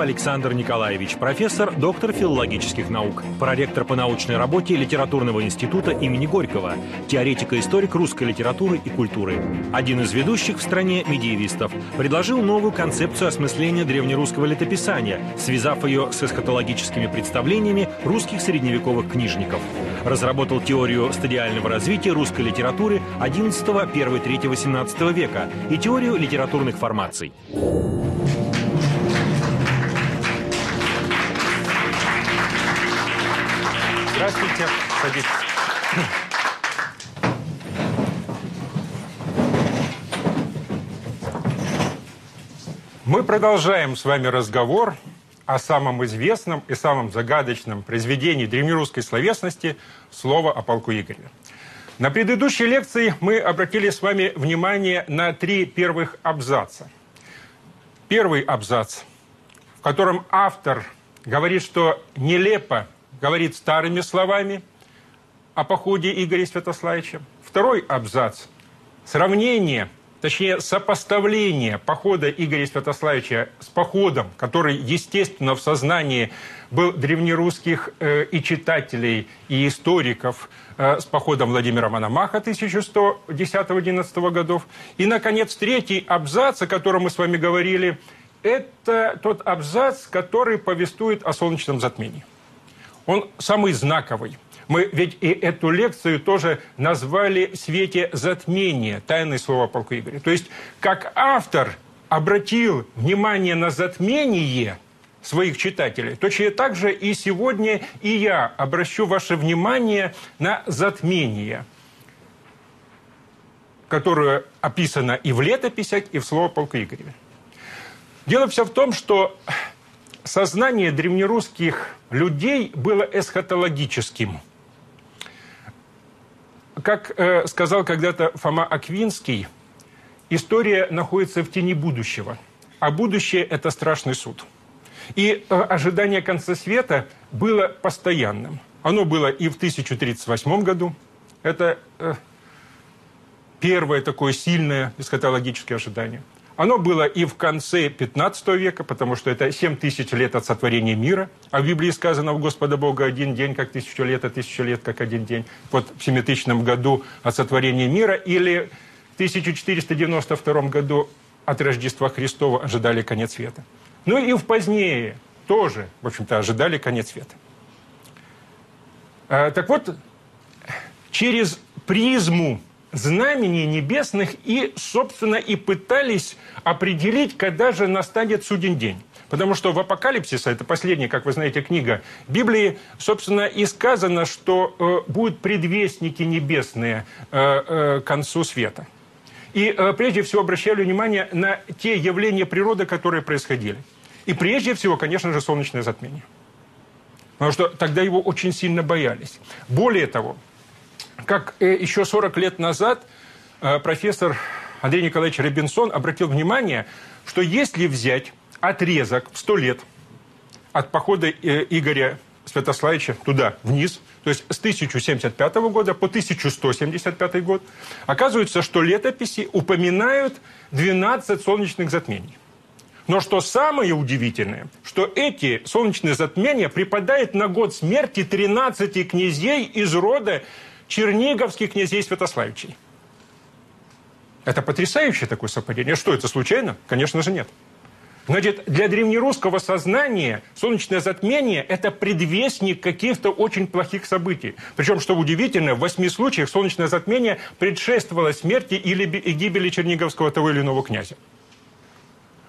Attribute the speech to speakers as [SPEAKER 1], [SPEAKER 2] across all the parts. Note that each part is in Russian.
[SPEAKER 1] Александр Николаевич, профессор, доктор филологических наук, проректор по научной работе Литературного института имени Горького, теоретик и историк русской литературы и культуры. Один из ведущих в стране медиевистов предложил новую концепцию осмысления древнерусского летописания, связав ее с эсхатологическими представлениями русских средневековых книжников. Разработал теорию стадиального развития русской литературы XI, 1, 3, 18 века и теорию литературных формаций.
[SPEAKER 2] Садитесь. Мы продолжаем с вами разговор о самом известном и самом загадочном произведении древнерусской словесности «Слово о полку Игоря». На предыдущей лекции мы обратили с вами внимание на три первых абзаца. Первый абзац, в котором автор говорит, что нелепо говорит старыми словами о походе Игоря Святославича. Второй абзац – сравнение, точнее сопоставление похода Игоря Святославича с походом, который, естественно, в сознании был древнерусских э, и читателей, и историков э, с походом Владимира Мономаха 1110-11 годов. И, наконец, третий абзац, о котором мы с вами говорили, это тот абзац, который повествует о солнечном затмении он самый знаковый. Мы ведь и эту лекцию тоже назвали в свете затмения, тайное слово полку Игоря. То есть, как автор обратил внимание на затмение своих читателей, точно так же и сегодня и я обращу ваше внимание на затмение, которое описано и в летописях, и в слово полка Игоря. Дело все в том, что сознание древнерусских людей было эсхатологическим. Как э, сказал когда-то Фома Аквинский, история находится в тени будущего, а будущее – это страшный суд. И э, ожидание конца света было постоянным. Оно было и в 1038 году. Это э, первое такое сильное эсхатологическое ожидание – оно было и в конце 15 века, потому что это 7 тысяч лет от сотворения мира. А в Библии сказано у Господа Бога один день, как тысячу лет, а тысячу лет, как один день. Вот в 7000 году от сотворения мира или в 1492 году от Рождества Христова ожидали конец света. Ну и в позднее тоже, в общем-то, ожидали конец света. А, так вот, через призму знамений небесных и, собственно, и пытались определить, когда же настанет суден день. Потому что в Апокалипсисе, это последняя, как вы знаете, книга Библии, собственно, и сказано, что э, будут предвестники небесные э, э, концу света. И э, прежде всего обращали внимание на те явления природы, которые происходили. И прежде всего, конечно же, солнечное затмение. Потому что тогда его очень сильно боялись. Более того, как э, еще 40 лет назад э, профессор Андрей Николаевич Робинсон обратил внимание, что если взять отрезок в 100 лет от похода э, Игоря Святославича туда, вниз, то есть с 1075 года по 1175 год, оказывается, что летописи упоминают 12 солнечных затмений. Но что самое удивительное, что эти солнечные затмения припадают на год смерти 13 князей из рода черниговских князей Святославичей. Это потрясающее такое совпадение. Что, это случайно? Конечно же, нет. Значит, для древнерусского сознания солнечное затмение – это предвестник каких-то очень плохих событий. Причем, что удивительно, в восьми случаях солнечное затмение предшествовало смерти или гибели черниговского того или иного князя.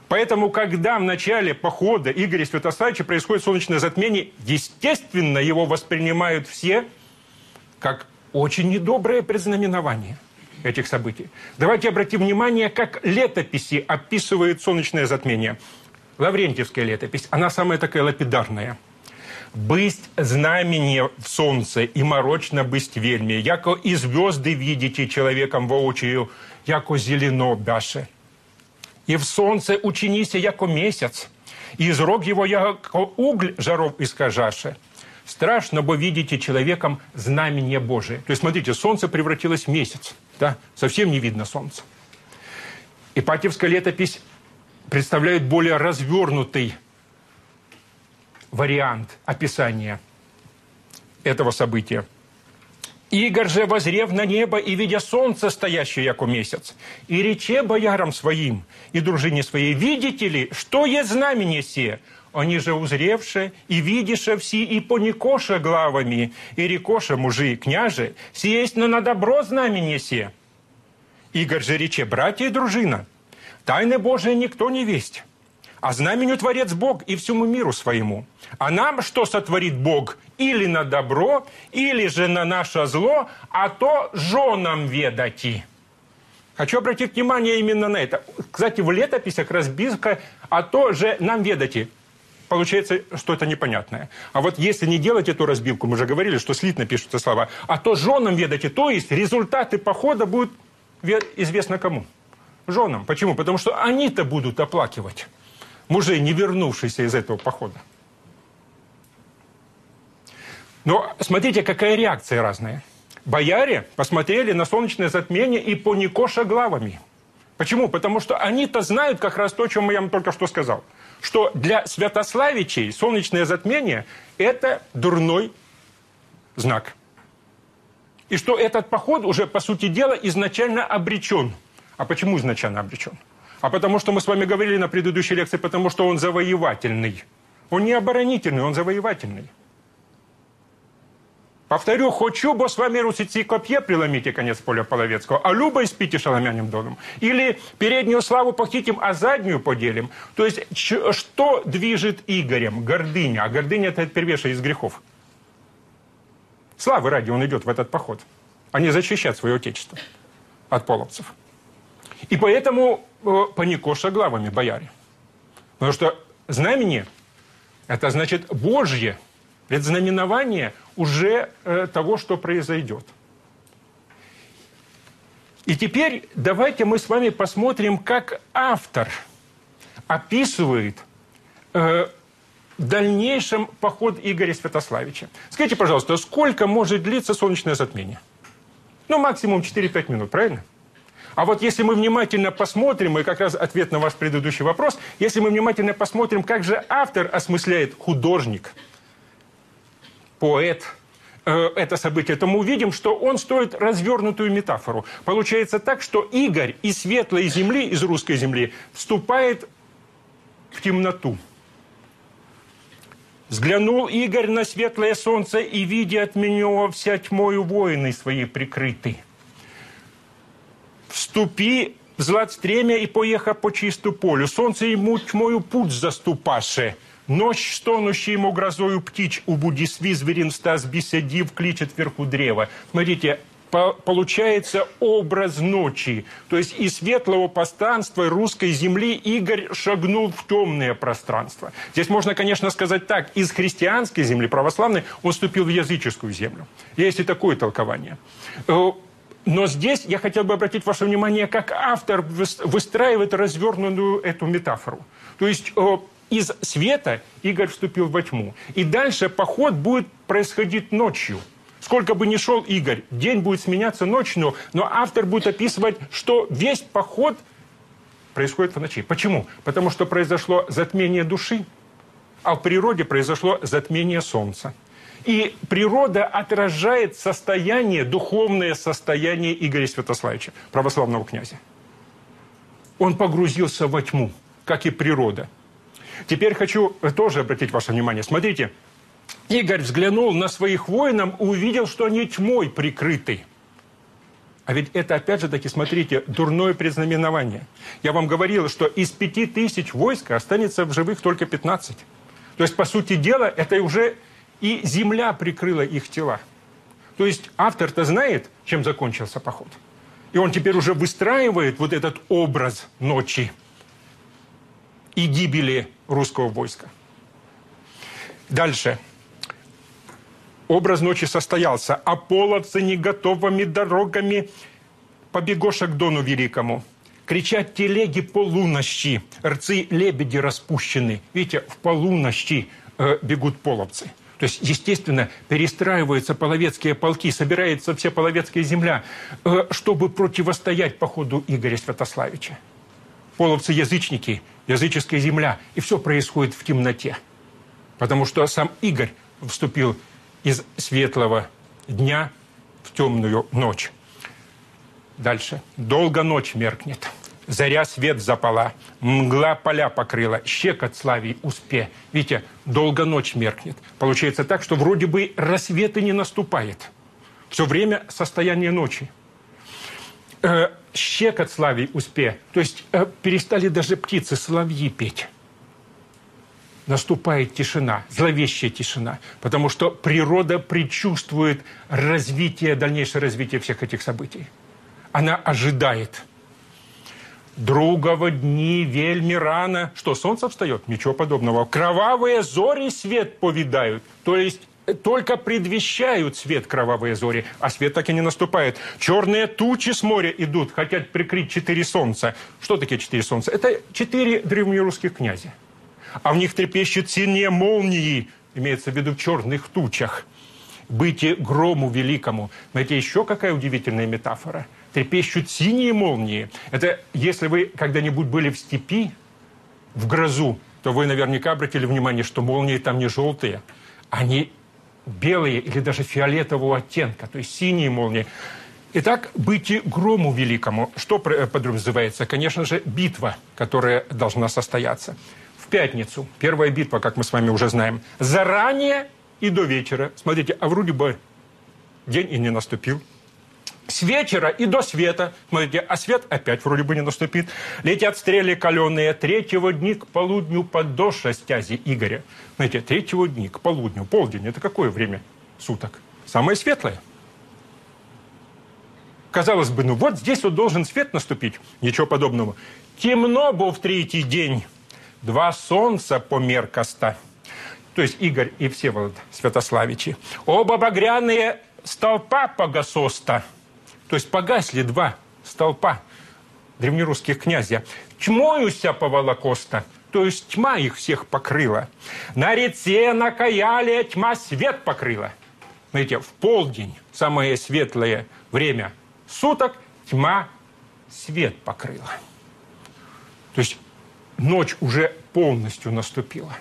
[SPEAKER 2] Поэтому, когда в начале похода Игоря Святославича происходит солнечное затмение, естественно, его воспринимают все как очень недоброе предзнаменование этих событий. Давайте обратим внимание, как летописи описывают солнечное затмение. Лаврентьевская летопись, она самая такая лапидарная. «Бысть знамение в солнце, и морочно бысть вельми, яко и звезды видите человеком воочию, яко зелено бяше. И в солнце учинися, яко месяц, и из рог его, яко угль жаров искажаше». Страшно, бо видите человеком знамение Божие. То есть, смотрите, солнце превратилось в месяц. Да? Совсем не видно солнца. Ипатьевская летопись представляет более развернутый вариант описания этого события. Игорь же, возрев на небо и видя солнце, стоящее яко месяц, и рече боярам своим и дружине своей, видите ли, что есть знамение сие? Они же узревши и видише все и поникоша главами, и рекоша мужи и княже, сесть на на добро знамение сие. Игорь же рече, братья и дружина, тайны Божие никто не весть, а знаменю Творец Бог и всему миру своему. А нам что сотворит Бог? Или на добро, или же на наше зло, а то женам ведати. Хочу обратить внимание именно на это. Кстати, в летописях разбивка «а то же нам ведати». Получается что-то непонятное. А вот если не делать эту разбивку, мы же говорили, что слитно пишутся слова, а то женам ведати, то есть результаты похода будут известно кому? Женам. Почему? Потому что они-то будут оплакивать мужей, не вернувшихся из этого похода. Но смотрите, какая реакция разная. Бояре посмотрели на солнечное затмение и по Никоша главами. Почему? Потому что они-то знают как раз то, о чем я вам только что сказал. Что для Святославичей солнечное затмение – это дурной знак. И что этот поход уже, по сути дела, изначально обречен. А почему изначально обречен? А потому что мы с вами говорили на предыдущей лекции, потому что он завоевательный. Он не оборонительный, он завоевательный. Повторю, хочу, бо с вами русиці копье преломите конец поля половецкого, а любо испите шаломяним доном. Или переднюю славу похитим, а заднюю поделим. То есть, что движет Игорем? Гордыня. А гордыня – это первейшая из грехов. Славы ради он идет в этот поход, а не защищать свое отечество от половцев. И поэтому э, паникоша главами бояре. Потому что знамение – это значит Божье, предзнаменование уже э, того, что произойдет. И теперь давайте мы с вами посмотрим, как автор описывает э, дальнейшем поход Игоря Святославича. Скажите, пожалуйста, сколько может длиться солнечное затмение? Ну, максимум 4-5 минут, правильно? А вот если мы внимательно посмотрим, и как раз ответ на ваш предыдущий вопрос, если мы внимательно посмотрим, как же автор осмысляет художник, поэт, э, это событие, то мы увидим, что он стоит развернутую метафору. Получается так, что Игорь из светлой земли, из русской земли, вступает в темноту. Взглянул Игорь на светлое солнце, и, видя от меня вся тьмою воины свои прикрыты вступи в златстремя и поеха по чисту полю. Солнце ему тьмою путь заступаше. Ночь, стонущий ему грозою птич, убуди сви зверин стас беседив, кличет вверху древа. Смотрите, по получается образ ночи. То есть из светлого пространства русской земли Игорь шагнул в темное пространство. Здесь можно, конечно, сказать так. Из христианской земли, православной, он вступил в языческую землю. Есть и такое толкование. Э, но здесь я хотел бы обратить ваше внимание, как автор выстраивает развернутую эту метафору. То есть из света Игорь вступил во тьму. И дальше поход будет происходить ночью. Сколько бы ни шел Игорь, день будет сменяться ночью, но автор будет описывать, что весь поход происходит в ночи. Почему? Потому что произошло затмение души, а в природе произошло затмение солнца. И природа отражает состояние, духовное состояние Игоря Святославича, православного князя. Он погрузился во тьму, как и природа. Теперь хочу тоже обратить ваше внимание. Смотрите, Игорь взглянул на своих воинов и увидел, что они тьмой прикрыты. А ведь это, опять же таки, смотрите, дурное предзнаменование. Я вам говорил, что из пяти тысяч войска останется в живых только 15. То есть, по сути дела, это уже и земля прикрыла их тела. То есть автор-то знает, чем закончился поход. И он теперь уже выстраивает вот этот образ ночи и гибели русского войска. Дальше. Образ ночи состоялся. А половцы не готовыми дорогами побегоша к Дону Великому. Кричат телеги полунощи, рцы лебеди распущены. Видите, в полунощи э, бегут половцы. То есть, естественно, перестраиваются половецкие полки, собирается вся половецкая земля, э, чтобы противостоять походу Игоря Святославича. Половцы язычники, языческая земля, и все происходит в темноте. Потому что сам Игорь вступил из светлого дня в темную ночь. Дальше. Долго ночь меркнет. Заря свет запала, мгла поля покрыла, щекот славий успе. Видите, долго ночь меркнет. Получается так, что вроде бы рассвет и не наступает. Все время состояние ночи. Э, щекот славий успе. То есть э, перестали даже птицы, соловьи петь наступает тишина, зловещая тишина, потому что природа предчувствует развитие, дальнейшее развитие всех этих событий. Она ожидает. Другого дни вельми рано. Что, солнце встает? Ничего подобного. Кровавые зори свет повидают. То есть только предвещают свет кровавые зори, а свет так и не наступает. Черные тучи с моря идут, хотят прикрыть четыре солнца. Что такие четыре солнца? Это четыре древнерусских князя а в них трепещут синие молнии, имеется в виду в черных тучах. Быти грому великому. Знаете, еще какая удивительная метафора. Трепещут синие молнии. Это если вы когда-нибудь были в степи, в грозу, то вы наверняка обратили внимание, что молнии там не желтые. Они белые или даже фиолетового оттенка, то есть синие молнии. Итак, быть грому великому. Что подразумевается? Конечно же, битва, которая должна состояться пятницу, первая битва, как мы с вами уже знаем, заранее и до вечера. Смотрите, а вроде бы день и не наступил. С вечера и до света. Смотрите, а свет опять вроде бы не наступит. Летят стрели каленые третьего дни к полудню под дождь стязи Игоря. Знаете, третьего дни к полудню, полдень, это какое время суток? Самое светлое. Казалось бы, ну вот здесь вот должен свет наступить. Ничего подобного. Темно был в третий день два солнца померкоста, то есть Игорь и Всеволод Святославичи, оба багряные столпа погасоста, то есть погасли два столпа древнерусских князя. Тьмоюся поволокоста, то есть тьма их всех покрыла. На реце, на каяле тьма свет покрыла. Знаете, в полдень, самое светлое время суток, тьма свет покрыла. То есть ночь уже полностью наступила.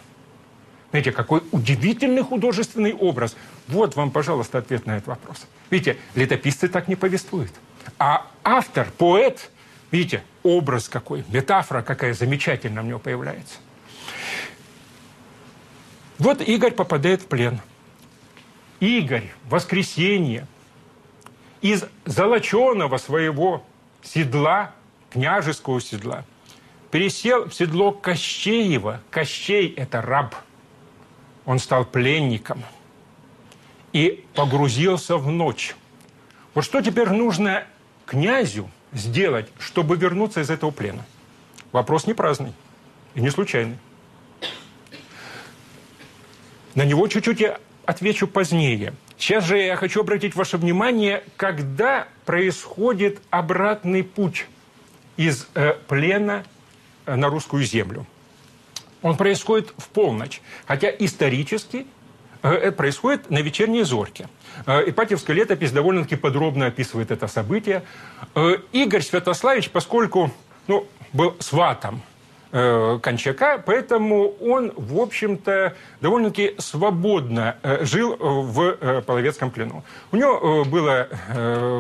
[SPEAKER 2] Знаете, какой удивительный художественный образ. Вот вам, пожалуйста, ответ на этот вопрос. Видите, летописцы так не повествуют. А автор, поэт, видите, образ какой, метафора какая замечательная у него появляется. Вот Игорь попадает в плен. Игорь, воскресенье, из золоченого своего седла, княжеского седла – пересел в седло Кощеева. Кощей – это раб. Он стал пленником и погрузился в ночь. Вот что теперь нужно князю сделать, чтобы вернуться из этого плена? Вопрос не праздный и не случайный. На него чуть-чуть я отвечу позднее. Сейчас же я хочу обратить ваше внимание, когда происходит обратный путь из э, плена Э, на русскую землю. Он происходит в полночь, хотя исторически это происходит на вечерней зорьке. Э, Ипатьевская летопись довольно-таки подробно описывает это событие. Игорь Святославич, поскольку ну, был сватом Э, Кончака, поэтому он, в общем-то, довольно-таки свободно э, жил в э, Половецком плену. У него было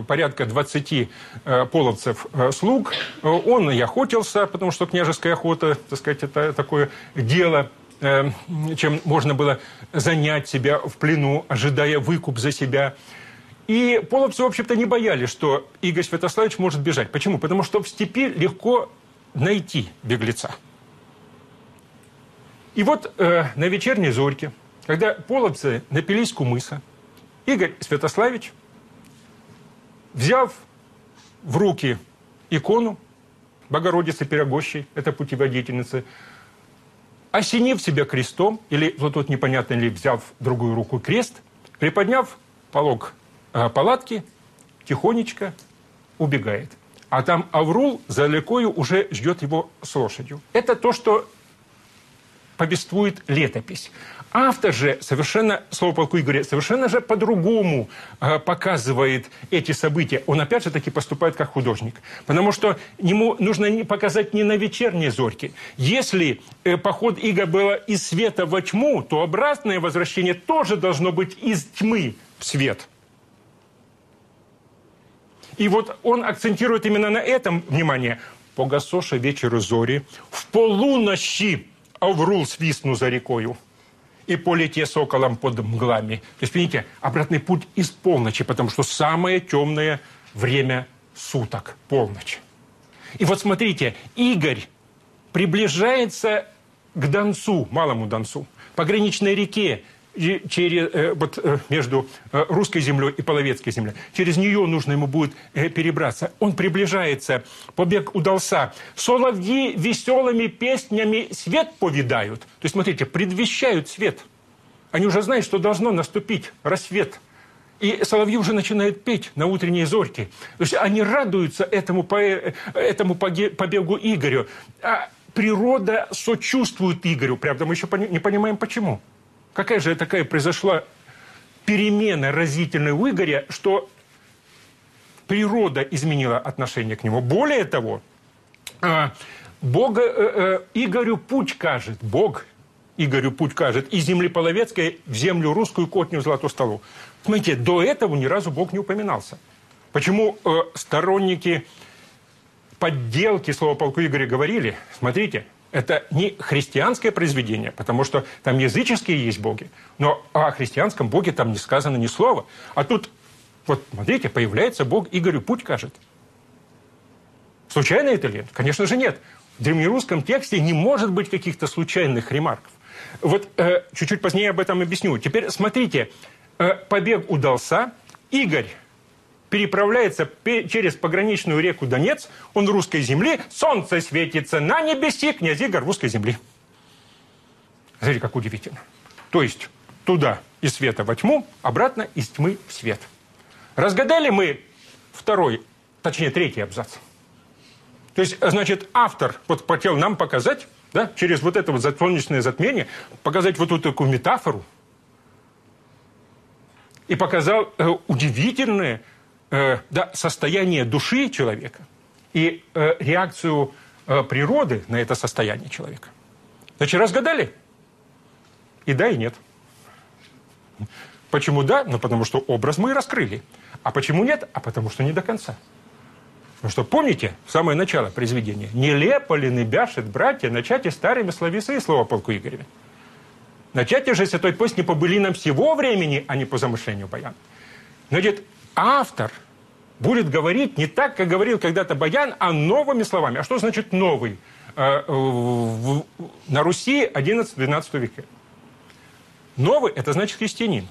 [SPEAKER 2] порядка 20 половцев слуг. Он и охотился, потому что княжеская охота, так сказать, это такое дело, чем можно было занять себя в плену, ожидая выкуп за себя. И половцы, в общем-то, не боялись, что Игорь Святославич может бежать. Почему? Потому что в степи легко найти беглеца. И вот э, на вечерней зорьке, когда половцы напились кумыса, Игорь Святославич, взяв в руки икону Богородицы Пирогощей, это путеводительницы, осенив себя крестом, или вот тут непонятно ли, взяв другую руку крест, приподняв полог э, палатки, тихонечко убегает. А там Аврул за Лекою уже ждет его с лошадью. Это то, что повествует летопись. Автор же совершенно, слово полку Игоря, совершенно же по-другому э, показывает эти события. Он опять же таки поступает как художник. Потому что ему нужно не показать не на вечерние зорьки. Если э, поход Иго было из света во тьму, то обратное возвращение тоже должно быть из тьмы в свет. И вот он акцентирует именно на этом внимание. «Погасоша вечеру зори, в полунощи Аврул свистну за рекою» и полете соколом под мглами. То есть, видите, обратный путь из полночи, потому что самое темное время суток – полночь. И вот смотрите, Игорь приближается к Донцу, малому Донцу, пограничной реке, через, э, вот, э, между э, русской землей и половецкой землей. Через нее нужно ему будет перебраться. Он приближается, побег удался. Соловьи веселыми песнями свет повидают. То есть, смотрите, предвещают свет. Они уже знают, что должно наступить рассвет. И соловьи уже начинают петь на утренние зорьки. То есть они радуются этому, этому побегу Игорю. А природа сочувствует Игорю. Правда, мы еще не понимаем, почему. Какая же такая произошла перемена разительная у Игоря, что природа изменила отношение к нему. Более того, а, Бога, э, э, Игорю путь кажет, Бог Игорю путь кажет из земли половецкой в землю русскую котню золотую столу. Смотрите, до этого ни разу Бог не упоминался. Почему э, сторонники подделки слова полку Игоря говорили, смотрите, это не христианское произведение, потому что там языческие есть боги, но о христианском боге там не сказано ни слова. А тут, вот смотрите, появляется бог Игорю путь кажет. Случайно это ли? Конечно же нет. В древнерусском тексте не может быть каких-то случайных ремарков. Вот э, чуть-чуть позднее об этом объясню. Теперь смотрите, э, побег удался, Игорь переправляется через пограничную реку Донец, он русской земле, солнце светится на небесе, князь Игорь русской земли. Смотрите, как удивительно. То есть туда из света во тьму, обратно из тьмы в свет. Разгадали мы второй, точнее третий абзац. То есть, значит, автор вот хотел нам показать, да, через вот это вот солнечное затмение, показать вот эту такую метафору, и показал э, удивительное э, да, состояние души человека и э, реакцию э, природы на это состояние человека. Значит, разгадали? И да, и нет. Почему да? Ну, потому что образ мы раскрыли. А почему нет? А потому что не до конца. Потому что помните самое начало произведения? «Нелепо ли небяшет, братья, начать и старыми словесы» слова полку Игореве. Начать же святой пост не по былинам всего времени, а не по замышлению баяна. Значит, автор будет говорить не так, как говорил когда-то Баян, а новыми словами. А что значит новый? Э, на Руси 11-12 века. Новый – это значит христианин.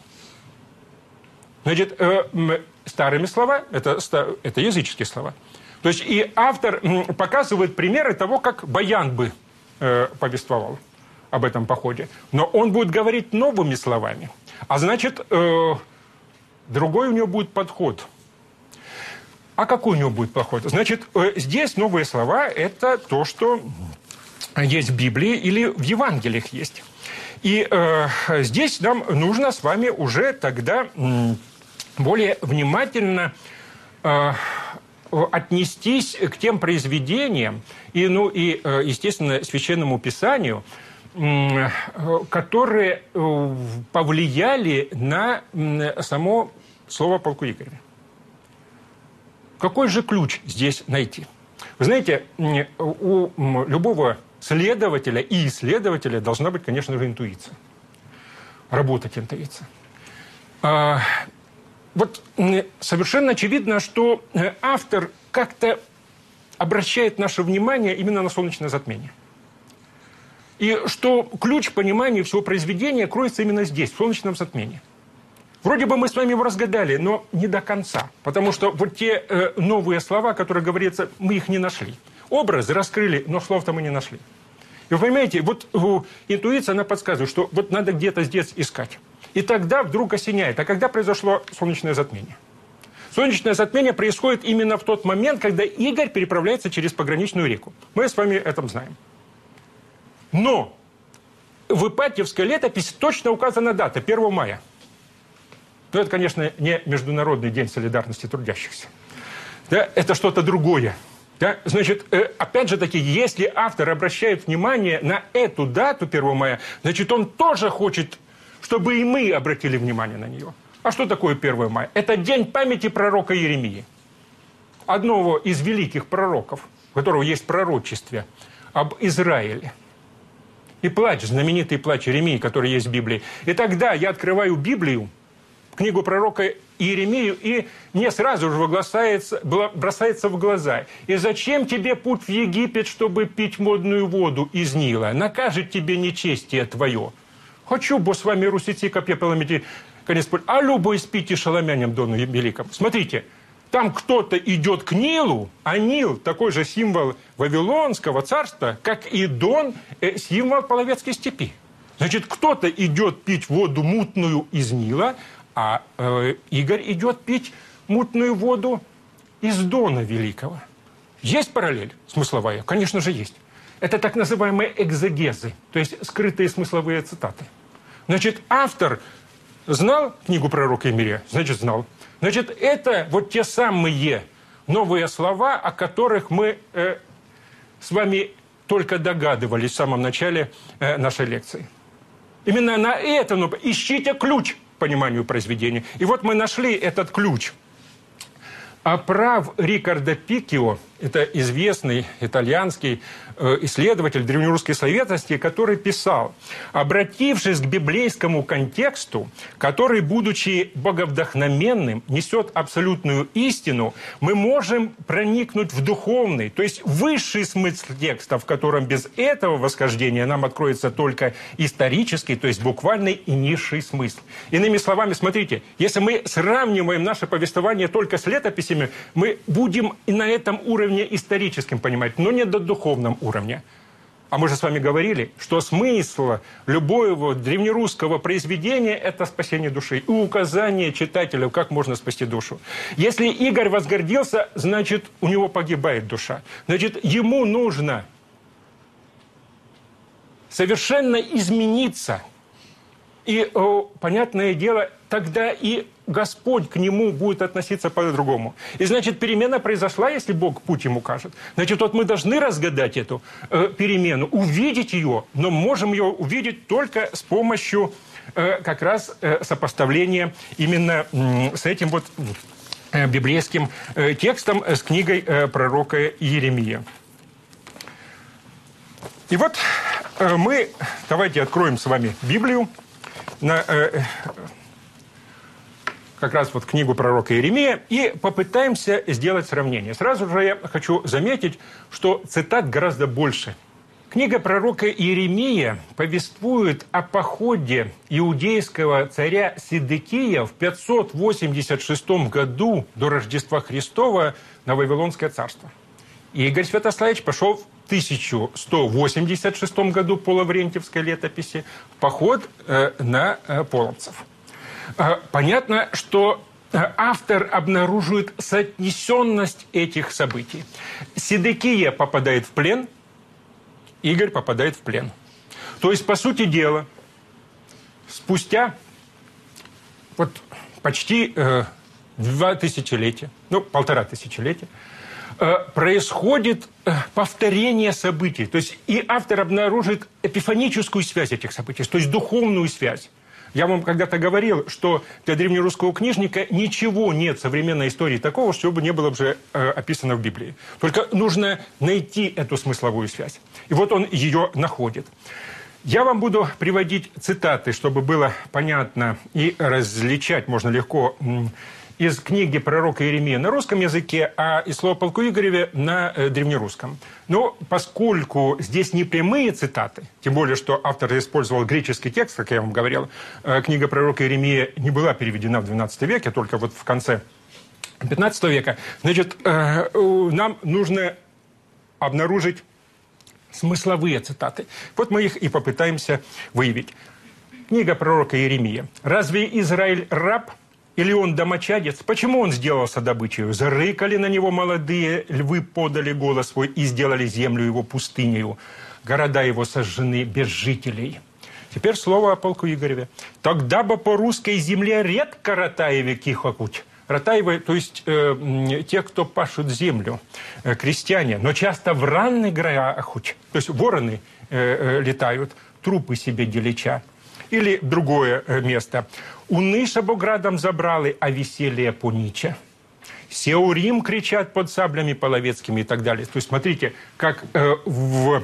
[SPEAKER 2] Значит, э, старыми слова – это, это языческие слова. То есть и автор показывает примеры того, как Баян бы э, повествовал об этом походе. Но он будет говорить новыми словами. А значит, другой у него будет подход – а какой у него будет подход? Значит, э, здесь новые слова – это то, что есть в Библии или в Евангелиях есть. И э, здесь нам нужно с вами уже тогда более внимательно э, отнестись к тем произведениям и, ну, и, э, естественно, священному писанию, э, которые повлияли на само слово полку Игоря. Какой же ключ здесь найти? Вы знаете, у любого следователя и исследователя должна быть, конечно же, интуиция. Работать интуиция. А, вот совершенно очевидно, что э, автор как-то обращает наше внимание именно на солнечное затмение. И что ключ понимания всего произведения кроется именно здесь, в солнечном затмении. Вроде бы мы с вами его разгадали, но не до конца. Потому что вот те э, новые слова, которые говорится, мы их не нашли. Образы раскрыли, но слов-то мы не нашли. И вы понимаете, вот э, интуиция, она подсказывает, что вот надо где-то здесь искать. И тогда вдруг осеняет. А когда произошло солнечное затмение? Солнечное затмение происходит именно в тот момент, когда Игорь переправляется через пограничную реку. Мы с вами этом знаем. Но в Ипатьевской летописи точно указана дата, 1 мая. Но это, конечно, не Международный день солидарности трудящихся. Да, это что-то другое. Да? Значит, э, опять же таки, если автор обращает внимание на эту дату 1 мая, значит, он тоже хочет, чтобы и мы обратили внимание на нее. А что такое 1 мая? Это день памяти пророка Еремии. Одного из великих пророков, у которого есть пророчество об Израиле. И плач, знаменитый плач Еремии, который есть в Библии. И тогда я открываю Библию, книгу пророка Иеремию, и мне сразу же бросается, бросается в глаза. «И зачем тебе путь в Египет, чтобы пить модную воду из Нила? Накажет тебе нечестие твое». Хочу, бо с вами русиці копьепеломити конец А любой спите шаломяням дону великом. Смотрите, там кто-то идет к Нилу, а Нил такой же символ Вавилонского царства, как и Дон, э, символ Половецкой степи. Значит, кто-то идет пить воду мутную из Нила, а э, Игорь идет пить мутную воду из Дона Великого. Есть параллель смысловая? Конечно же, есть. Это так называемые экзегезы, то есть скрытые смысловые цитаты. Значит, автор знал книгу пророка Емирия? Значит, знал. Значит, это вот те самые новые слова, о которых мы э, с вами только догадывались в самом начале э, нашей лекции. Именно на это, ну, ищите ключ – пониманию произведения. И вот мы нашли этот ключ. А прав Рикардо Пикио, это известный итальянский Э, исследователь древнерусской словесности, который писал, обратившись к библейскому контексту, который, будучи боговдохновенным, несет абсолютную истину, мы можем проникнуть в духовный, то есть высший смысл текста, в котором без этого восхождения нам откроется только исторический, то есть буквальный и низший смысл. Иными словами, смотрите, если мы сравниваем наше повествование только с летописями, мы будем на этом уровне историческим понимать, но не до духовном уровне. А мы же с вами говорили, что смысл любого древнерусского произведения – это спасение души и указание читателю, как можно спасти душу. Если Игорь возгордился, значит, у него погибает душа. Значит, ему нужно совершенно измениться. И, понятное дело, тогда и Господь к нему будет относиться по-другому. И значит, перемена произошла, если Бог путь ему укажет. Значит, вот мы должны разгадать эту э, перемену, увидеть ее, но можем ее увидеть только с помощью э, как раз э, сопоставления именно э, с этим вот э, библейским э, текстом, э, с книгой э, пророка Иеремия. И вот э, мы, давайте откроем с вами Библию на... Э, как раз вот книгу пророка Иеремия и попытаемся сделать сравнение. Сразу же я хочу заметить, что цитат гораздо больше. Книга пророка Иеремия повествует о походе иудейского царя Сидекия в 586 году до Рождества Христова на Вавилонское царство. Игорь Святославич пошел в 1186 году по Лаврентьевской летописи в поход э, на э, половцев. А, понятно, что э, автор обнаруживает соотнесенность этих событий. Сидекия попадает в плен, Игорь попадает в плен. То есть, по сути дела, спустя вот почти э, два тысячелетия, ну, полтора тысячелетия, э, происходит э, повторение событий. То есть и автор обнаруживает эпифаническую связь этих событий, то есть духовную связь. Я вам когда-то говорил, что для древнерусского книжника ничего нет в современной истории такого, что бы не было уже э, описано в Библии. Только нужно найти эту смысловую связь. И вот он ее находит. Я вам буду приводить цитаты, чтобы было понятно и различать можно легко из книги пророка Иеремия на русском языке, а из слова полку Игореве на э, древнерусском. Но поскольку здесь не прямые цитаты, тем более, что автор использовал греческий текст, как я вам говорил, э, книга пророка Иеремия не была переведена в XII веке, только вот в конце XV века, значит, э, нам нужно обнаружить смысловые цитаты. Вот мы их и попытаемся выявить. Книга пророка Иеремия. «Разве Израиль раб?» Или он домочадец? Почему он сделался добычей? Зарыкали на него молодые львы, подали голос свой и сделали землю его пустынею. Города его сожжены без жителей. Теперь слово о полку Игореве. «Тогда бы по русской земле редко Ратаеве кихокуть». Ратаевы, то есть э, те, кто пашут землю, э, крестьяне, но часто в ранный граахуть, то есть вороны э, э, летают, трупы себе делича. Или другое э, место. «Уныша Боградом забрали, а веселье понича». Сеурим кричат под саблями половецкими и так далее. То есть смотрите, как э, в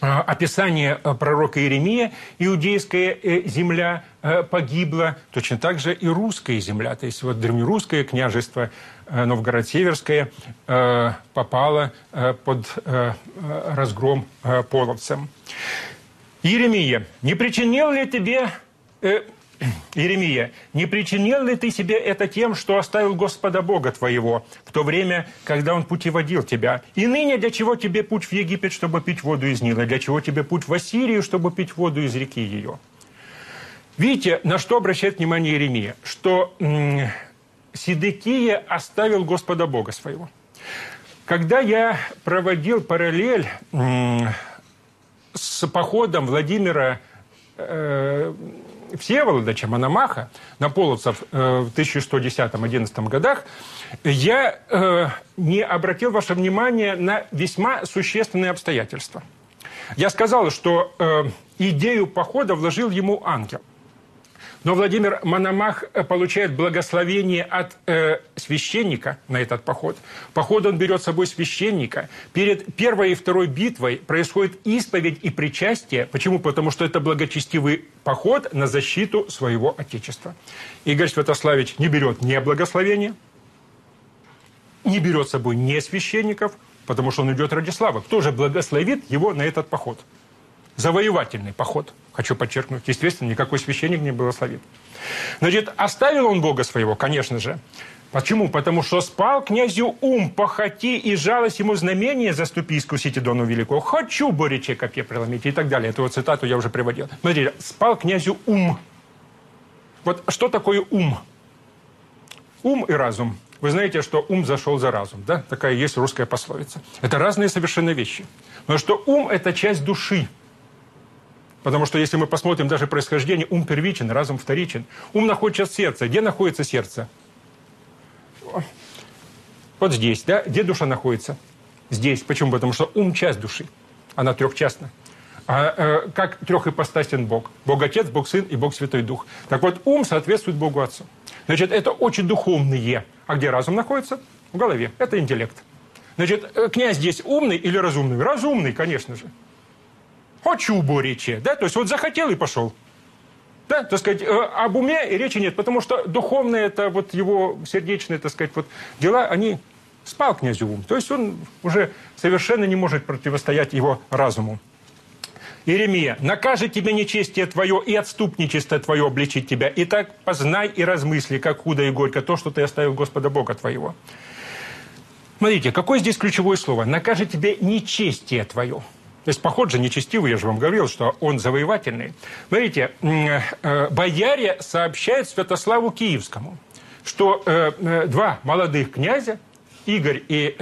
[SPEAKER 2] э, описание э, пророка Иеремия иудейская э, земля погибла, точно так же и русская земля. То есть вот древнерусское княжество Новгород-Северское попало под разгром половцам. Иеремия, не причинил ли тебе Иеремия, не причинил ли ты себе это тем, что оставил Господа Бога твоего в то время, когда Он путеводил тебя? И ныне для чего тебе путь в Египет, чтобы пить воду из Нила? Для чего тебе путь в Ассирию, чтобы пить воду из реки ее? Видите, на что обращает внимание Иеремия? Что м- Сидекия оставил Господа Бога своего. Когда я проводил параллель м- с походом Владимира э, Всеволодовича Мономаха на половцев э, в 1110-11 годах, я э, не обратил ваше внимание на весьма существенные обстоятельства. Я сказал, что э, идею похода вложил ему ангел. Но Владимир Мономах э, получает благословение от э, священника на этот поход. Поход он берет с собой священника. Перед первой и второй битвой происходит исповедь и причастие. Почему? Потому что это благочестивый поход на защиту своего Отечества. Игорь Святославич не берет ни благословения, не берет с собой ни священников, потому что он идет ради славы. Кто же благословит его на этот поход? Завоевательный поход – хочу подчеркнуть. Естественно, никакой священник не благословит. Значит, оставил он Бога своего, конечно же. Почему? Потому что спал князю ум, похоти и жалость ему знамение заступи, искусите Дону Великого. Хочу борече копье преломить и так далее. Эту вот цитату я уже приводил. Смотрите, спал князю ум. Вот что такое ум? Ум и разум. Вы знаете, что ум зашел за разум, да? Такая есть русская пословица. Это разные совершенно вещи. Потому что ум – это часть души. Потому что если мы посмотрим даже происхождение, ум первичен, разум вторичен. Ум находится в сердце. Где находится сердце? Вот здесь, да? Где душа находится? Здесь. Почему? Потому что ум – часть души. Она трехчастна. А, э, как трехипостасен Бог. Бог Отец, Бог Сын и Бог Святой Дух. Так вот, ум соответствует Богу Отцу. Значит, это очень духовные. А где разум находится? В голове. Это интеллект. Значит, э, князь здесь умный или разумный? Разумный, конечно же. Хочу борече, да, то есть вот захотел и пошел. Да, так сказать, э, об уме речи нет, потому что духовные, это вот его сердечные, так сказать, вот дела, они спал князю ум. То есть он уже совершенно не может противостоять его разуму. Иеремия, накажет тебе нечестие твое и отступничество твое обличить тебя. И так познай и размысли, как худо и горько то, что ты оставил Господа Бога твоего. Смотрите, какое здесь ключевое слово? Накажет тебе нечестие твое. То есть поход же нечестивый, я же вам говорил, что он завоевательный. Смотрите, э, бояре сообщают Святославу Киевскому, что э, э, два молодых князя, Игорь и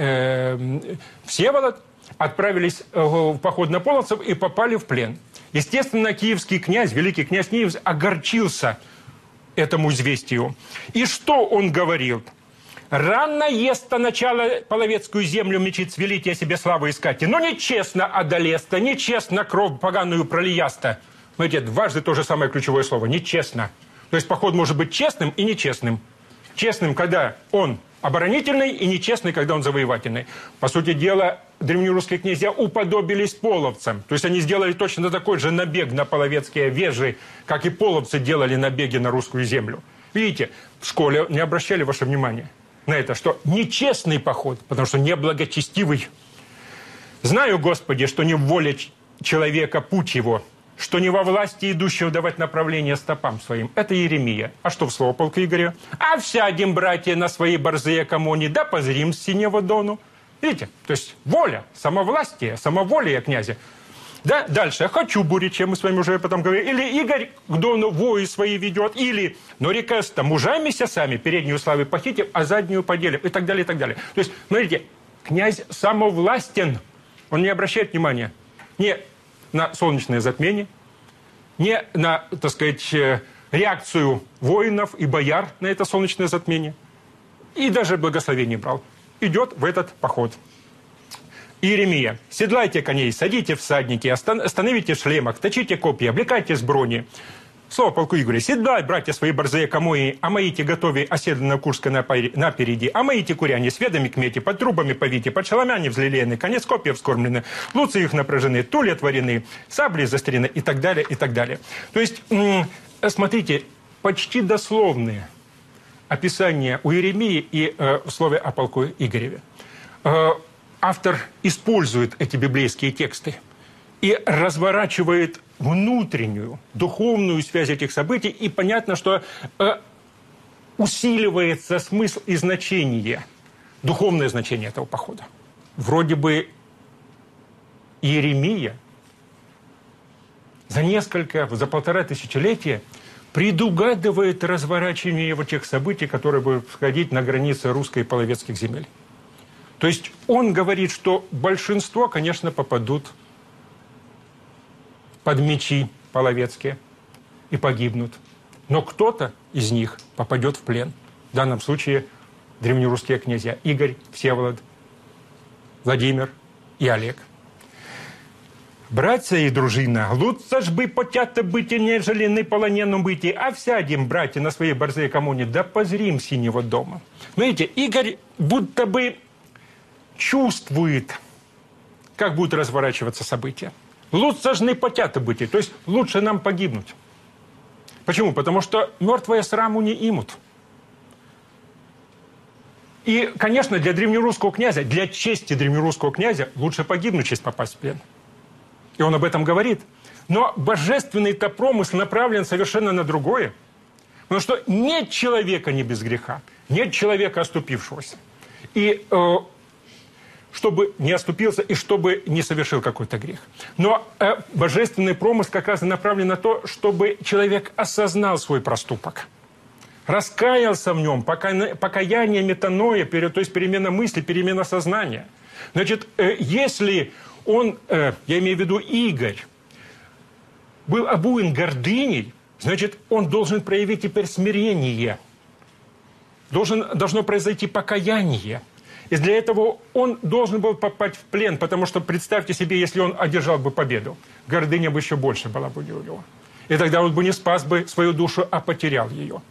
[SPEAKER 2] Всеволод, отправились в поход на половцев и попали в плен. Естественно, киевский князь, великий князь Ниевс, огорчился этому известию. И что он говорил? Рано еста начало половецкую землю мечит свелить я себе славу искать. Но нечестно одолеста, нечестно кровь поганую пролияста. Смотрите, дважды то же самое ключевое слово. Нечестно. То есть поход может быть честным и нечестным. Честным, когда он оборонительный, и нечестный, когда он завоевательный. По сути дела, древнерусские князья уподобились половцам. То есть они сделали точно такой же набег на половецкие вежи, как и половцы делали набеги на русскую землю. Видите, в школе не обращали ваше внимание на это, что нечестный поход, потому что неблагочестивый. Знаю, Господи, что не в воле человека путь его, что не во власти идущего давать направление стопам своим. Это Еремия. А что в слово полка Игоря? А всядем, братья, на свои борзые комони, да позрим с синего дону. Видите? То есть воля, самовластие, самоволие князя. Да, дальше. Хочу бурить, чем мы с вами уже потом говорили. Или Игорь к Дону вои свои ведет. Или, но рекеста мужамися сами, переднюю славы похитим, а заднюю поделим. И так далее, и так далее. То есть, смотрите, князь самовластен. Он не обращает внимания ни на солнечное затмение, не на, так сказать, э, реакцию воинов и бояр на это солнечное затмение. И даже благословение брал. Идет в этот поход. Иеремия, седлайте коней, садите всадники, остановите в шлемах, точите копья, облекайте с брони. Слово полку Игоря. Седлай, братья свои борзые комои, а моите готове оседлано Курска напереди, а моите куряне, с ведами к мете, под трубами повите, под шеломяне взлелены, конец копья вскормлены, луцы их напряжены, тули отворены, сабли застрены и так далее, и так далее. То есть, смотрите, почти дословные описания у Иеремии и э, в слове о полку Игореве. Э, автор использует эти библейские тексты и разворачивает внутреннюю, духовную связь этих событий, и понятно, что э, усиливается смысл и значение, духовное значение этого похода. Вроде бы Иеремия за несколько, за полтора тысячелетия предугадывает разворачивание вот тех событий, которые будут происходить на границе русской и половецких земель. То есть он говорит, что большинство, конечно, попадут под мечи половецкие и погибнут. Но кто-то из них попадет в плен. В данном случае древнерусские князья Игорь, Всеволод, Владимир и Олег. Братья и дружина, лучше ж бы потята быть, нежели не полонену быть, а всядем, братья, на своей борзые коммуне, да позрим синего дома. Знаете, Игорь будто бы чувствует, как будут разворачиваться события. Лучше же не потята быть, то есть лучше нам погибнуть. Почему? Потому что мертвые сраму не имут. И, конечно, для древнерусского князя, для чести древнерусского князя лучше погибнуть, честь попасть в плен. И он об этом говорит. Но божественный-то промысл направлен совершенно на другое. Потому что нет человека не без греха, нет человека оступившегося. И э, чтобы не оступился и чтобы не совершил какой-то грех. Но э, божественный промысл как раз направлен на то, чтобы человек осознал свой проступок, раскаялся в нем, пока, покаяние, метаноя, то есть перемена мысли, перемена сознания. Значит, э, если он, э, я имею в виду Игорь, был обуен гордыней, значит, он должен проявить теперь смирение. Должен, должно произойти покаяние. И для этого он должен был попасть в плен, потому что представьте себе, если он одержал бы победу, гордыня бы еще больше была бы у него. И тогда он бы не спас бы свою душу, а потерял ее.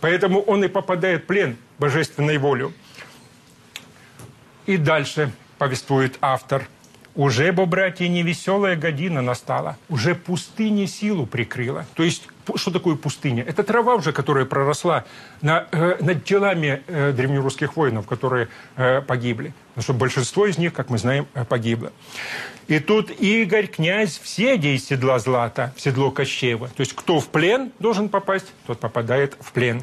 [SPEAKER 2] Поэтому он и попадает в плен божественной волю. И дальше повествует автор – уже, бо, братья, невеселая година настала. Уже пустыня силу прикрыла. То есть, что такое пустыня? Это трава уже, которая проросла на, э, над телами э, древнерусских воинов, которые э, погибли. Потому что большинство из них, как мы знаем, э, погибло. И тут Игорь, князь, все из седла Злата, в седло Кощеева. То есть, кто в плен должен попасть, тот попадает в плен.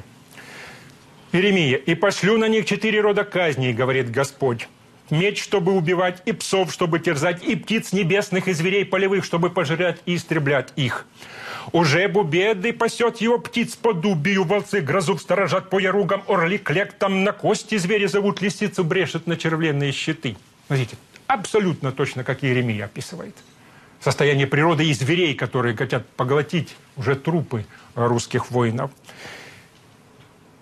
[SPEAKER 2] Иеремия. «И пошлю на них четыре рода казней, говорит Господь меч, чтобы убивать, и псов, чтобы терзать, и птиц небесных, и зверей полевых, чтобы пожирать и истреблять их. Уже бубеды пасет его птиц по дубию, волцы грозу сторожат по яругам, орли клектам на кости звери зовут, лисицу брешет на червленные щиты. Смотрите, абсолютно точно, как Иеремия описывает. Состояние природы и зверей, которые хотят поглотить уже трупы русских воинов.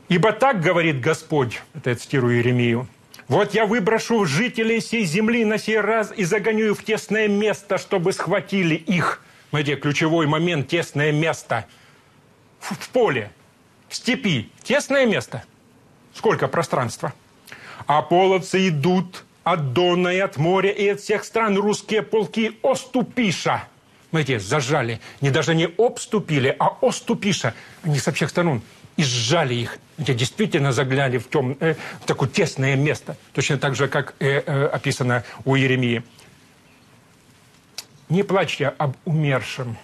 [SPEAKER 2] «Ибо так, говорит Господь», это я цитирую Иеремию, вот я выброшу жителей сей земли на сей раз и загоню их в тесное место, чтобы схватили их. Смотрите, ключевой момент – тесное место. В, поле, в степи. Тесное место. Сколько пространства? А половцы идут от Дона и от моря, и от всех стран русские полки оступиша. Смотрите, зажали. Не даже не обступили, а оступиша. Они со всех сторон и сжали их. Где действительно загляли в, тем, э, в такое тесное место. Точно так же, как э, э, описано у Еремии. Не плачьте об умершем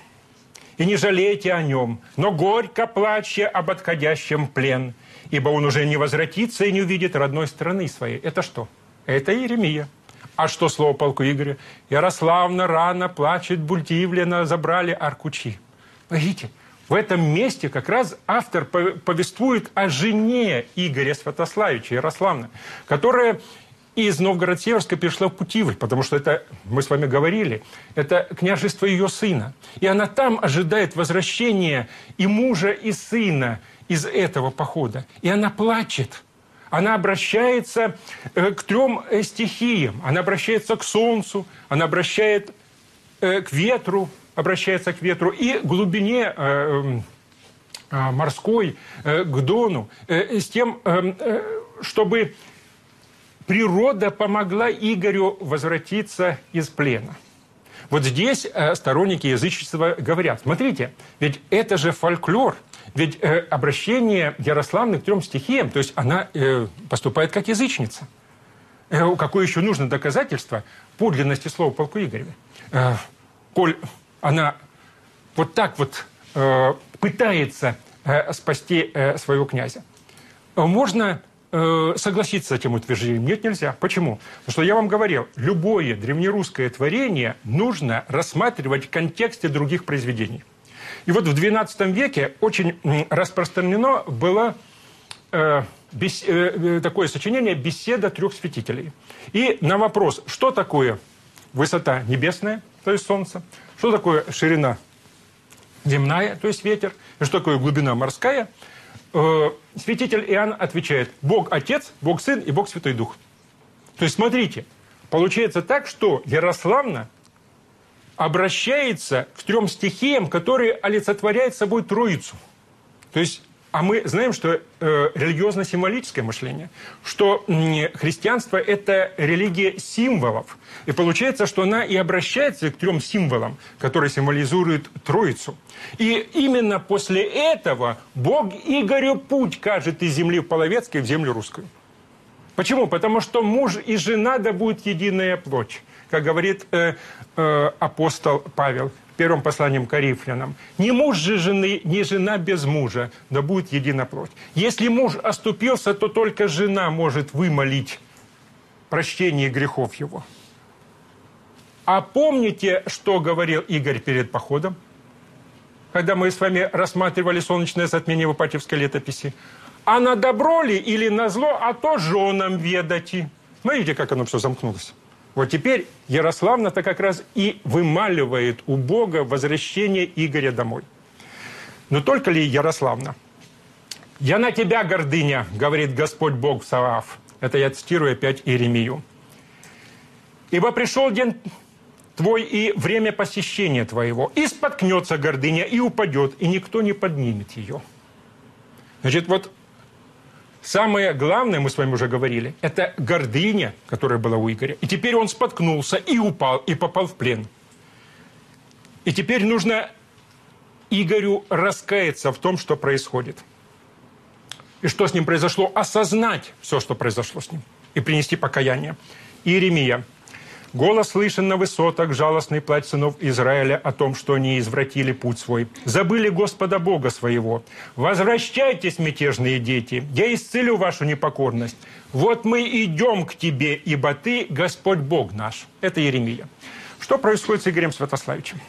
[SPEAKER 2] и не жалейте о нем, но горько плачьте об отходящем плен, ибо он уже не возвратится и не увидит родной страны своей. Это что? Это Иеремия. А что слово полку Игоря? Ярославна рано плачет, Бультивлена забрали Аркучи. Видите, в этом месте как раз автор повествует о жене Игоря Святославича Ярославна, которая из Новгород-Северска перешла в Путивль, потому что это, мы с вами говорили, это княжество ее сына. И она там ожидает возвращения и мужа, и сына из этого похода. И она плачет. Она обращается э, к трем э, стихиям. Она обращается к солнцу, она обращается э, к ветру, обращается к ветру и глубине морской, к Дону, с тем, чтобы природа помогла Игорю возвратиться из плена. Вот здесь э, сторонники язычества говорят, смотрите, ведь это же фольклор, ведь э, обращение Ярославны к трем стихиям, то есть она э, поступает как язычница. Какое еще нужно доказательство подлинности слова полку Игореве? Коль она вот так вот пытается спасти своего князя, можно Э, согласиться с этим утверждением? Нет, нельзя. Почему? Потому что я вам говорил, любое древнерусское творение нужно рассматривать в контексте других произведений. И вот в XII веке очень распространено было э, бес, э, такое сочинение «Беседа трех святителей». И на вопрос, что такое высота небесная, то есть солнце, что такое ширина земная, то есть ветер, и что такое глубина морская – э, святитель Иоанн отвечает, Бог Отец, Бог Сын и Бог Святой Дух. То есть, смотрите, получается так, что Ярославна обращается к трем стихиям, которые олицетворяют собой Троицу. То есть а мы знаем, что э, религиозно-символическое мышление, что э, христианство – это религия символов. И получается, что она и обращается к трем символам, которые символизируют Троицу. И именно после этого Бог Игорю путь кажет из земли Половецкой в землю русскую. Почему? Потому что муж и жена да будет единая плоть, как говорит э, э, апостол Павел первым посланием к. «Не муж же жены, не жена без мужа, да будет едина плоть». Если муж оступился, то только жена может вымолить прощение грехов его. А помните, что говорил Игорь перед походом? Когда мы с вами рассматривали солнечное затмение в Ипатьевской летописи. А на добро ли или на зло, а то женам ведати. Смотрите, как оно все замкнулось. Вот теперь Ярославна-то как раз и вымаливает у Бога возвращение Игоря домой. Но только ли Ярославна? «Я на тебя, гордыня, — говорит Господь Бог Саваав». Это я цитирую опять Иеремию. «Ибо пришел день твой и время посещения твоего, и споткнется гордыня, и упадет, и никто не поднимет ее». Значит, вот Самое главное, мы с вами уже говорили, это гордыня, которая была у Игоря. И теперь он споткнулся и упал, и попал в плен. И теперь нужно Игорю раскаяться в том, что происходит. И что с ним произошло, осознать все, что произошло с ним, и принести покаяние. Иеремия – Голос слышен на высотах, жалостный плач сынов Израиля о том, что они извратили путь свой. Забыли Господа Бога своего. Возвращайтесь, мятежные дети, я исцелю вашу непокорность. Вот мы идем к тебе, ибо ты Господь Бог наш. Это Еремия. Что происходит с Игорем Святославичем?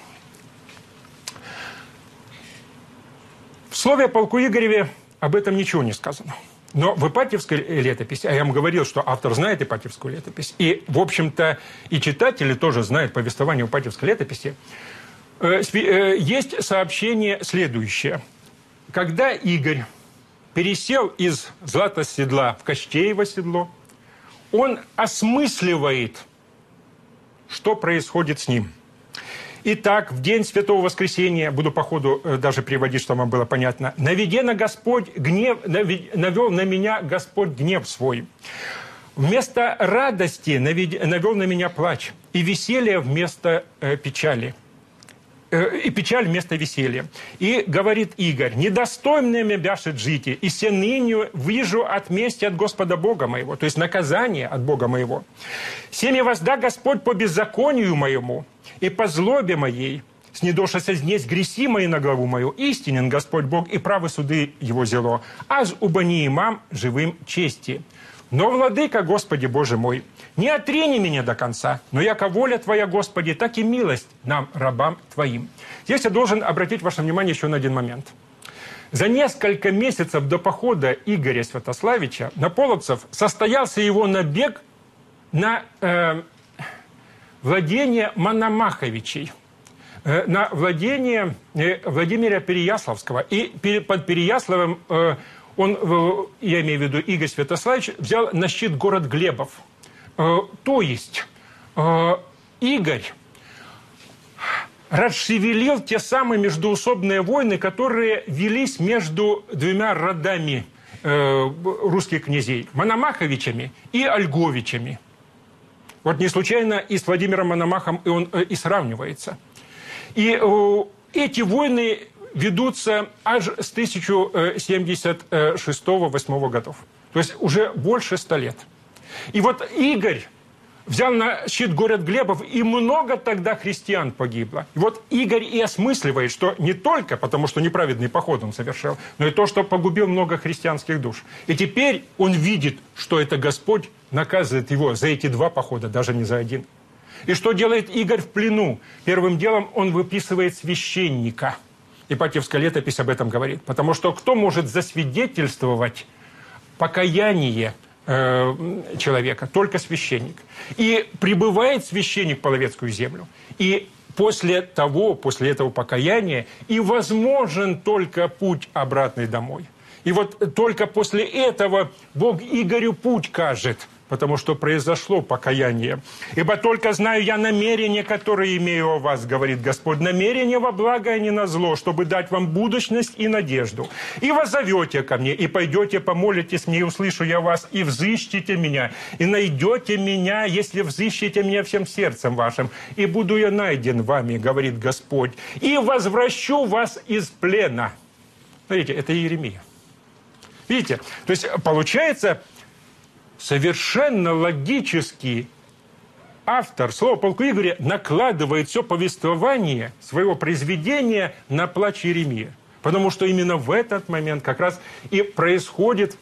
[SPEAKER 2] В слове о полку Игореве об этом ничего не сказано. Но в Ипатьевской летописи, а я вам говорил, что автор знает Ипатьевскую летопись, и, в общем-то, и читатели тоже знают повествование Ипатьевской летописи, э, э, есть сообщение следующее. Когда Игорь пересел из Златоседла в Кощеево седло, он осмысливает, что происходит с ним – Итак, в день Святого Воскресения, буду по ходу э, даже приводить, чтобы вам было понятно, «Наведи на Господь гнев, навел на меня Господь гнев свой». Вместо радости навел на меня плач, и веселье вместо э, печали и печаль вместо веселья. И говорит Игорь, недостойными бяшет жити, и все ныне вижу от мести от Господа Бога моего, то есть наказание от Бога моего. Семя возда Господь по беззаконию моему, и по злобе моей, снедошася здесь греси мои на главу мою, истинен Господь Бог, и правы суды его зело, аз убани имам живым чести. Но, Владыка, Господи Боже мой, не отрени меня до конца, но яко воля Твоя, Господи, так и милость нам, рабам Твоим. Здесь я должен обратить ваше внимание еще на один момент. За несколько месяцев до похода Игоря Святославича на Половцев состоялся его набег на э, владение Мономаховичей, э, на владение э, Владимира Переяславского. И под Переяславом э, он, я имею в виду Игорь Святославович, взял на щит город Глебов. То есть Игорь расшевелил те самые междуусобные войны, которые велись между двумя родами русских князей – Мономаховичами и Ольговичами. Вот не случайно и с Владимиром Мономахом и он и сравнивается. И эти войны ведутся аж с 1076-8 годов. То есть уже больше ста лет. И вот Игорь взял на щит город Глебов, и много тогда христиан погибло. И вот Игорь и осмысливает, что не только потому, что неправедный поход он совершил, но и то, что погубил много христианских душ. И теперь он видит, что это Господь наказывает его за эти два похода, даже не за один. И что делает Игорь в плену? Первым делом он выписывает священника. Ипатьевская летопись об этом говорит. Потому что кто может засвидетельствовать покаяние э, человека? Только священник. И прибывает священник в Половецкую землю. И после того, после этого покаяния, и возможен только путь обратный домой. И вот только после этого Бог Игорю путь кажет – потому что произошло покаяние. «Ибо только знаю я намерения, которые имею о вас, говорит Господь, намерения во благо, а не на зло, чтобы дать вам будущность и надежду. И возовете ко мне, и пойдете, помолитесь мне, и услышу я вас, и взыщите меня, и найдете меня, если взыщите меня всем сердцем вашим, и буду я найден вами, говорит Господь, и возвращу вас из плена». Смотрите, это Иеремия. Видите? То есть получается, совершенно логически автор слова полку Игоря накладывает все повествование своего произведения на плач Еремия. Потому что именно в этот момент как раз и происходит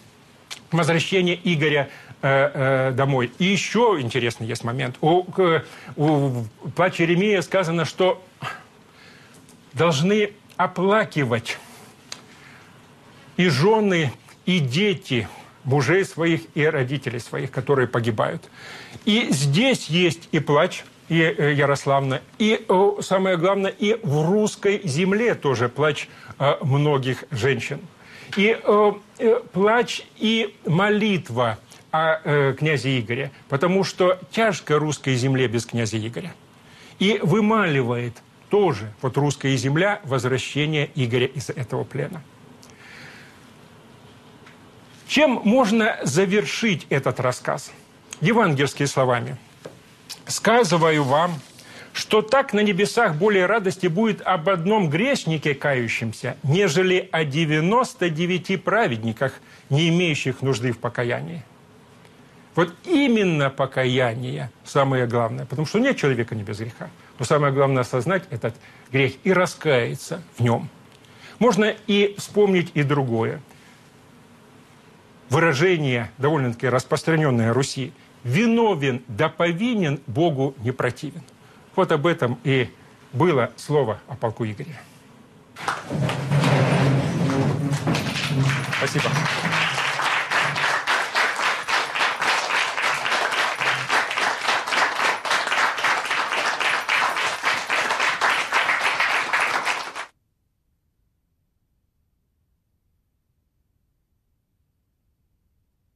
[SPEAKER 2] возвращение Игоря э, э, домой. И еще интересный есть момент. У, у плача Еремия сказано, что должны оплакивать и жены, и дети – мужей своих и родителей своих, которые погибают. И здесь есть и плач, и э, Ярославна, и самое главное, и в русской земле тоже плач э, многих женщин. И э, плач и молитва о князе Игоре, потому что тяжко русской земле без князя Игоря. И вымаливает тоже вот русская земля возвращение Игоря из этого плена. Чем можно завершить этот рассказ? Евангельскими словами. «Сказываю вам, что так на небесах более радости будет об одном грешнике кающемся, нежели о 99 праведниках, не имеющих нужды в покаянии». Вот именно покаяние самое главное, потому что нет человека не без греха. Но самое главное осознать этот грех и раскаяться в нем. Можно и вспомнить и другое – выражение, довольно-таки распространенное Руси, «виновен да повинен, Богу не противен». Вот об этом и было слово о полку Игоря. Спасибо.